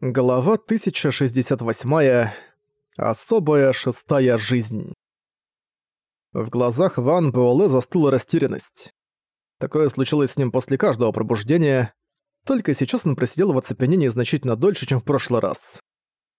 Глава 1068. Особая шестая жизнь. В глазах Ван Буэлэ застыла растерянность. Такое случилось с ним после каждого пробуждения, только сейчас он просидел в оцепенении значительно дольше, чем в прошлый раз.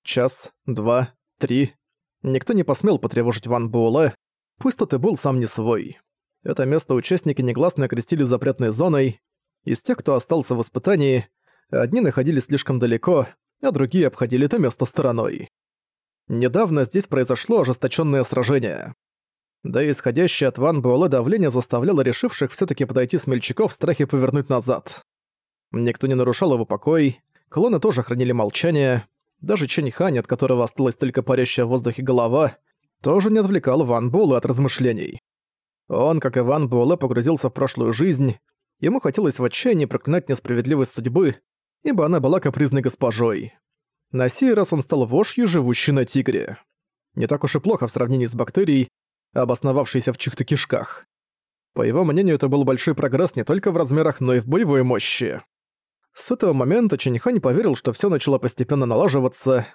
Час, два, три. Никто не посмел потревожить Ван Буэлэ, пусть тот и был сам не свой. Это место участники негласно окрестили запретной зоной. Из тех, кто остался в испытании, одни находились слишком далеко, а другие обходили это место стороной. Недавно здесь произошло ожесточенное сражение. Да и исходящее от Ван Буэлэ давление заставляло решивших все таки подойти смельчаков в страхе повернуть назад. Никто не нарушал его покой, клоны тоже хранили молчание, даже Чэнь Хань, от которого осталась только парящая в воздухе голова, тоже не отвлекал Ван Буэлэ от размышлений. Он, как и Ван Буэлэ, погрузился в прошлую жизнь, ему хотелось в отчаянии проклинать несправедливость судьбы, ибо она была капризной госпожой. На сей раз он стал вошью, живущей на тигре. Не так уж и плохо в сравнении с бактерией, обосновавшейся в чьих-то кишках. По его мнению, это был большой прогресс не только в размерах, но и в боевой мощи. С этого момента Чиньхань поверил, что всё начало постепенно налаживаться.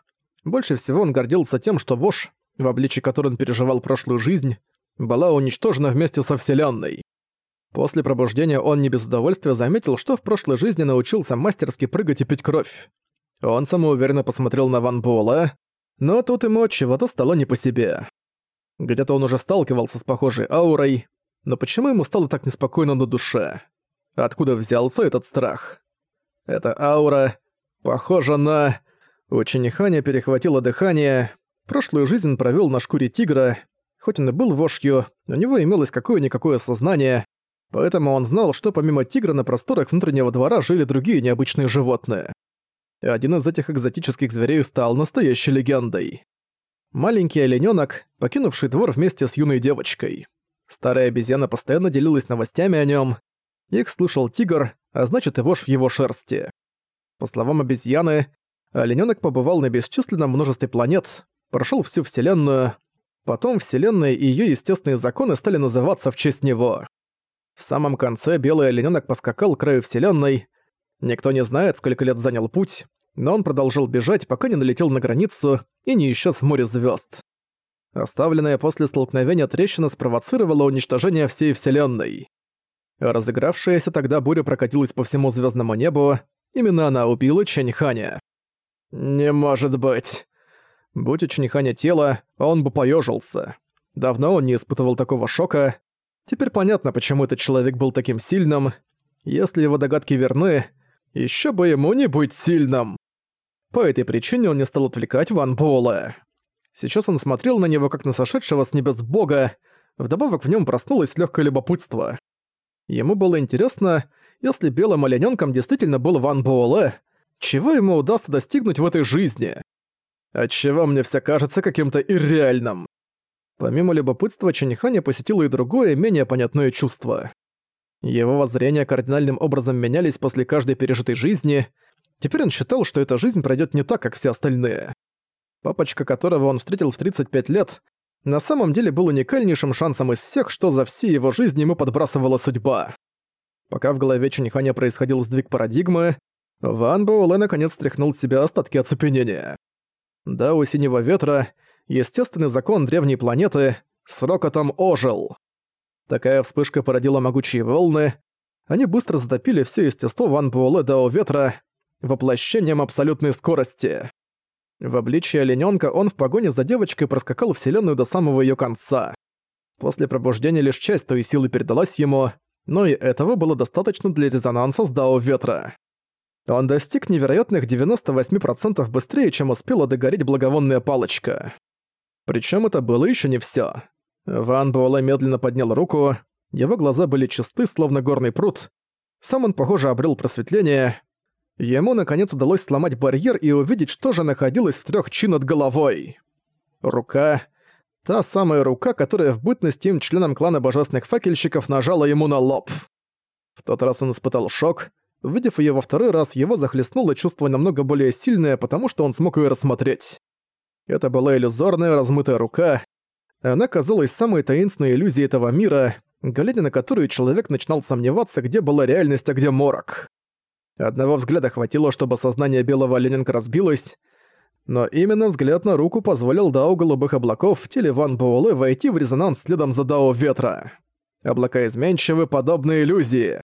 Больше всего он гордился тем, что Вош, в обличии которой он переживал прошлую жизнь, была уничтожена вместе со Вселенной. После пробуждения он не без удовольствия заметил, что в прошлой жизни научился мастерски прыгать и пить кровь. Он самоуверенно посмотрел на Ван Буэлла, но тут ему от чего-то стало не по себе. Где-то он уже сталкивался с похожей аурой, но почему ему стало так неспокойно на душе? Откуда взялся этот страх? Эта аура похожа на... У Чиниханя перехватило дыхание. Прошлую жизнь провел на шкуре тигра. Хоть он и был вошью, у него имелось какое-никакое сознание, Поэтому он знал, что помимо тигра на просторах внутреннего двора жили другие необычные животные. Один из этих экзотических зверей стал настоящей легендой. Маленький оленёнок, покинувший двор вместе с юной девочкой. Старая обезьяна постоянно делилась новостями о нём. Их слышал тигр, а значит и вошь в его шерсти. По словам обезьяны, оленёнок побывал на бесчисленном множестве планет, прошёл всю Вселенную, потом Вселенная и её естественные законы стали называться в честь него. В самом конце белый оленёнок поскакал к краю вселенной. Никто не знает, сколько лет занял путь, но он продолжил бежать, пока не налетел на границу и не исчез в море звезд. Оставленная после столкновения трещина спровоцировала уничтожение всей вселенной. Разыгравшаяся тогда буря прокатилась по всему звездному небу, именно она убила Чэньханя. «Не может быть!» Будь у Чэньханя тело, он бы поёжился. Давно он не испытывал такого шока, Теперь понятно, почему этот человек был таким сильным. Если его догадки верны, еще бы ему не быть сильным. По этой причине он не стал отвлекать Ван Буэлэ. Сейчас он смотрел на него как на сошедшего с небес бога, вдобавок в нем проснулось легкое любопытство. Ему было интересно, если белым олененком действительно был Ван Буэлэ, чего ему удастся достигнуть в этой жизни? Отчего мне все кажется каким-то ирреальным? Помимо любопытства, Чаниханя посетило и другое, менее понятное чувство. Его воззрения кардинальным образом менялись после каждой пережитой жизни. Теперь он считал, что эта жизнь пройдет не так, как все остальные. Папочка, которого он встретил в 35 лет, на самом деле был уникальнейшим шансом из всех, что за все его жизнь ему подбрасывала судьба. Пока в голове Чаниханя происходил сдвиг парадигмы, Ван Буэлэ наконец стряхнул с себя остатки оцепенения. Да, у синего ветра естественный закон древней планеты с рокотом ожил. Такая вспышка породила могучие волны. Они быстро затопили все естество Ван Буэлэ Дао Ветра воплощением абсолютной скорости. В обличье оленёнка он в погоне за девочкой проскакал вселенную до самого её конца. После пробуждения лишь часть той силы передалась ему, но и этого было достаточно для резонанса с Дао Ветра. Он достиг невероятных 98% быстрее, чем успела догореть благовонная палочка. Причем это было еще не все. Ван Буэлэ медленно поднял руку, его глаза были чисты, словно горный пруд. Сам он, похоже, обрел просветление. Ему, наконец, удалось сломать барьер и увидеть, что же находилось в трех чи над головой. Рука. Та самая рука, которая в бытность им членом клана божественных факельщиков нажала ему на лоб. В тот раз он испытал шок. Увидев ее во второй раз, его захлестнуло чувство намного более сильное, потому что он смог ее рассмотреть. Это была иллюзорная размытая рука. Она казалась самой таинственной иллюзией этого мира, глядя на которую человек начинал сомневаться, где была реальность, а где морок. Одного взгляда хватило, чтобы сознание белого олененка разбилось, но именно взгляд на руку позволил Дао Голубых Облаков в теле Ван Буэлэ войти в резонанс следом за Дао Ветра. Облака изменчивы, подобны иллюзии.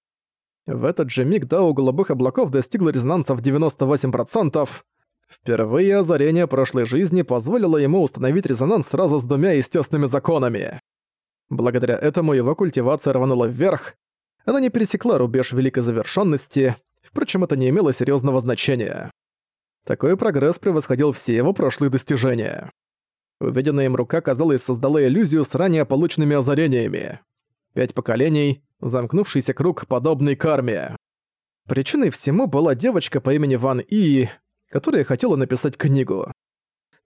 В этот же миг Дао Голубых Облаков достигло резонанса в 98%. Впервые озарение прошлой жизни позволило ему установить резонанс сразу с двумя естественными законами. Благодаря этому его культивация рванула вверх, она не пересекла рубеж великой завершенности, впрочем, это не имело серьезного значения. Такой прогресс превосходил все его прошлые достижения. Увиденная им рука, казалось, создала иллюзию с ранее полученными озарениями. Пять поколений, замкнувшийся круг, подобный карме. Причиной всему была девочка по имени Ван И, которая хотела написать книгу.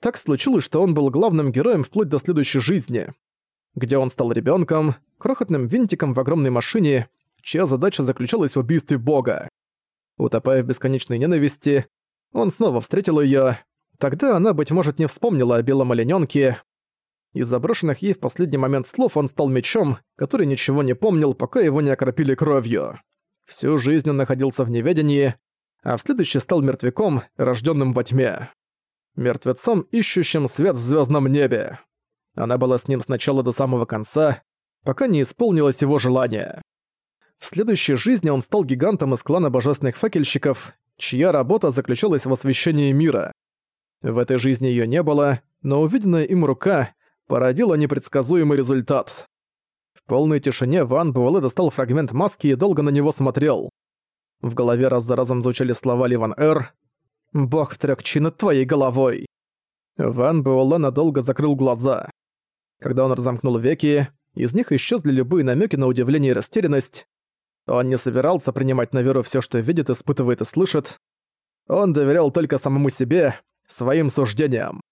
Так случилось, что он был главным героем вплоть до следующей жизни, где он стал ребенком, крохотным винтиком в огромной машине, чья задача заключалась в убийстве бога. Утопая в бесконечной ненависти, он снова встретил её. Тогда она, быть может, не вспомнила о белом оленёнке. Из заброшенных ей в последний момент слов он стал мечом, который ничего не помнил, пока его не окропили кровью. Всю жизнь он находился в неведении, а в следующий стал мертвяком, рождённым во тьме. Мертвецом, ищущим свет в звёздном небе. Она была с ним с начала до самого конца, пока не исполнилось его желание. В следующей жизни он стал гигантом из клана божественных факельщиков, чья работа заключалась в освещении мира. В этой жизни её не было, но увиденная им рука породила непредсказуемый результат. В полной тишине Ван Буэлэ достал фрагмент маски и долго на него смотрел. В голове раз за разом звучали слова Ливан Эр «Бог в трёх чи над твоей головой». Ван Буэлэ надолго закрыл глаза. Когда он разомкнул веки, из них исчезли любые намеки на удивление и растерянность. Он не собирался принимать на веру все, что видит, испытывает и слышит. Он доверял только самому себе, своим суждениям.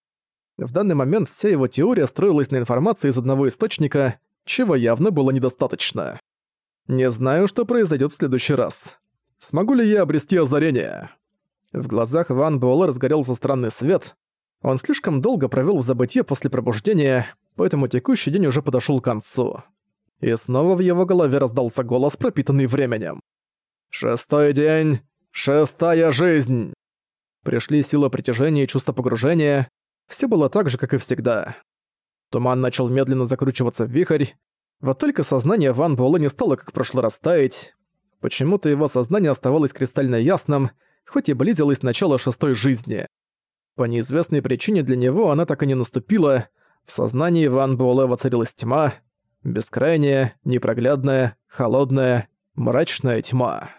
В данный момент вся его теория строилась на информации из одного источника, чего явно было недостаточно. Не знаю, что произойдет в следующий раз. Смогу ли я обрести озарение? В глазах Ван Буэлэ разгорелся странный свет. Он слишком долго провел в забытье после пробуждения, поэтому текущий день уже подошел к концу. И снова в его голове раздался голос, пропитанный временем. «Шестой день! Шестая жизнь!» Пришли сила притяжения и чувство погружения. Все было так же, как и всегда. Туман начал медленно закручиваться в вихрь. Вот только сознание Ван Буэлэ не стало как в прошлый раз таять. Почему-то его сознание оставалось кристально ясным, хоть и близилось начало шестой жизни. По неизвестной причине для него она так и не наступила. В сознании Ван Буэлэ воцарилась тьма, Бескрайняя, непроглядная, холодная, мрачная тьма.